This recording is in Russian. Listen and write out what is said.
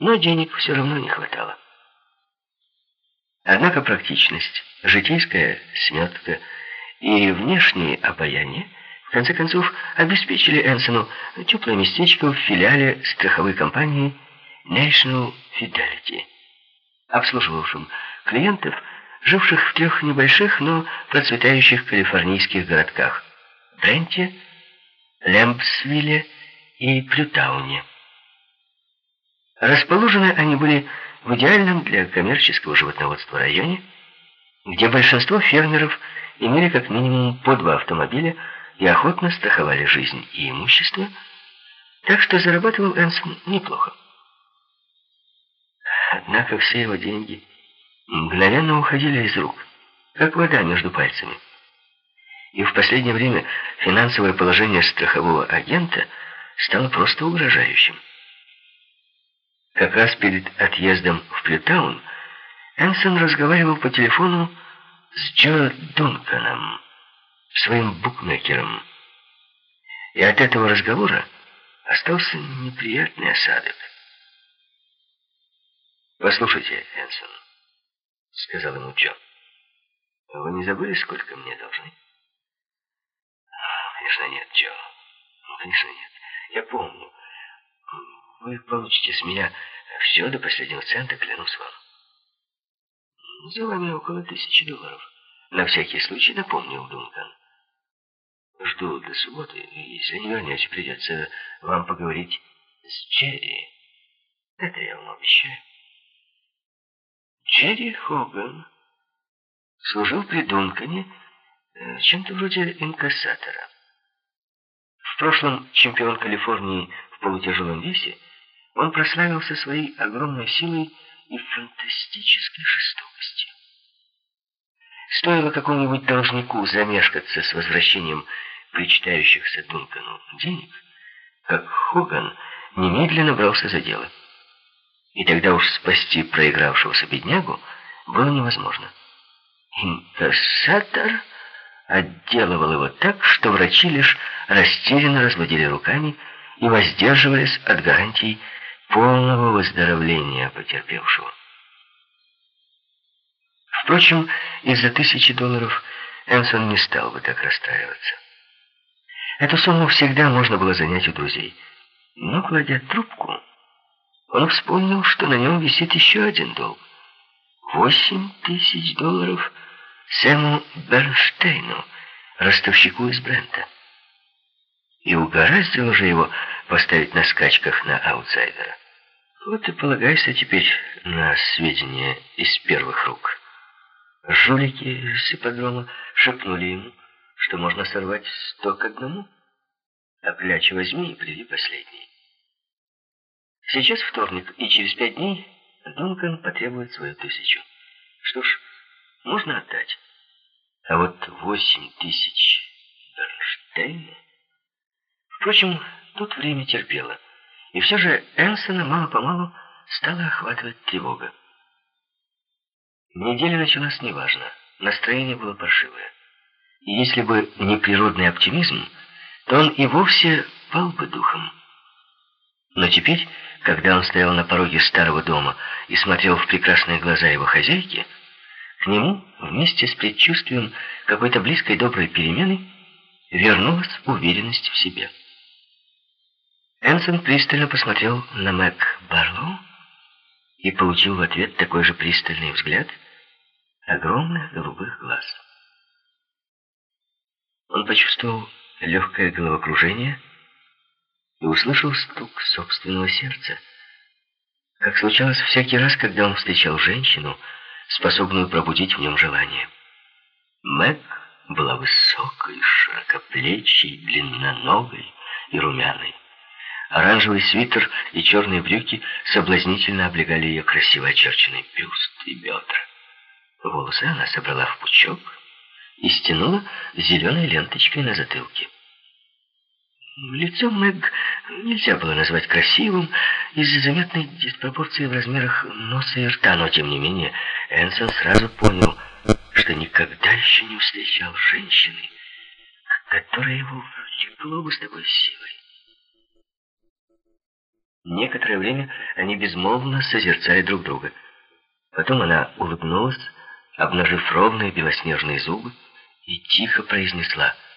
но денег все равно не хватало. Однако практичность, житейская сметка и внешнее обаяние в конце концов обеспечили Энсону теплое местечко в филиале страховой компании National Fidelity, обслуживавшем клиентов, живших в трех небольших, но процветающих калифорнийских городках – Бренте, Лэмпсвилле и Плютауне. Расположены они были в идеальном для коммерческого животноводства районе, где большинство фермеров имели как минимум по два автомобиля и охотно страховали жизнь и имущество, так что зарабатывал Энсон неплохо. Однако все его деньги мгновенно уходили из рук, как вода между пальцами. И в последнее время финансовое положение страхового агента стало просто угрожающим. Как раз перед отъездом в Плютаун Энсон разговаривал по телефону с Джо Дунканом, своим букмекером. И от этого разговора остался неприятный осадок. «Послушайте, Энсон», — сказал ему Джо, — «вы не забыли, сколько мне должны?» «Конечно нет, Джо. Ну, конечно нет. Я помню. Вы получите с меня все до последнего цента, клянусь вам. За вами около тысячи долларов. На всякий случай напомнил Дункан. Жду до субботы, и если не вернете, придется вам поговорить с Джерри. Это я вам обещаю. Джерри Хоган служил при Дункане э, чем-то вроде инкассатора. В прошлом чемпион Калифорнии в полутяжелом весе он прославился своей огромной силой и фантастической жестокостью. Стоило какому-нибудь должнику замешкаться с возвращением причитающихся Дункану денег, как Хоган немедленно брался за дело. И тогда уж спасти проигравшегося беднягу было невозможно. Инкассатор отделывал его так, что врачи лишь растерянно разводили руками и воздерживались от гарантий полного выздоровления потерпевшего. Впрочем, из-за тысячи долларов Энсон не стал бы так расстраиваться. Эту сумму всегда можно было занять у друзей. Но, кладя трубку, он вспомнил, что на нем висит еще один долг. Восемь тысяч долларов Сэму Бернштейну, ростовщику из Брента. И угораздило же его поставить на скачках на аутсайдера. Вот и полагайся теперь на сведения из первых рук. Жулики с ипподрома шепнули ему, что можно сорвать сто к одному, а клячи возьми и приди последний. Сейчас вторник, и через пять дней Дункан потребует свою тысячу. Что ж, можно отдать. А вот восемь тысяч Бернштейна... Впрочем, тут время терпело. И все же Энсона мало-помалу стала охватывать тревога. Неделя началась неважно. Настроение было паршивое. И если бы не природный оптимизм, то он и вовсе пал бы духом. Но теперь, когда он стоял на пороге старого дома и смотрел в прекрасные глаза его хозяйки, к нему, вместе с предчувствием какой-то близкой доброй перемены, вернулась уверенность в себе. Энсон пристально посмотрел на Мэг Барлоу и получил в ответ такой же пристальный взгляд огромных голубых глаз. Он почувствовал легкое головокружение и услышал стук собственного сердца. Как случалось всякий раз, когда он встречал женщину, способную пробудить в нем желание. Мэг была высокой, широкоплечей, длинноногой и румяной. Оранжевый свитер и черные брюки соблазнительно облегали ее красиво очерченный бюст и бедра. Волосы она собрала в пучок и стянула зеленой ленточкой на затылке. Лицо Мэг нельзя было назвать красивым из-за заметной диспропорции в размерах носа и рта, но тем не менее Энсон сразу понял, что никогда еще не встречал женщины, которая его влекло бы с такой силой. Некоторое время они безмолвно созерцали друг друга. Потом она улыбнулась, обнажив ровные белоснежные зубы, и тихо произнесла —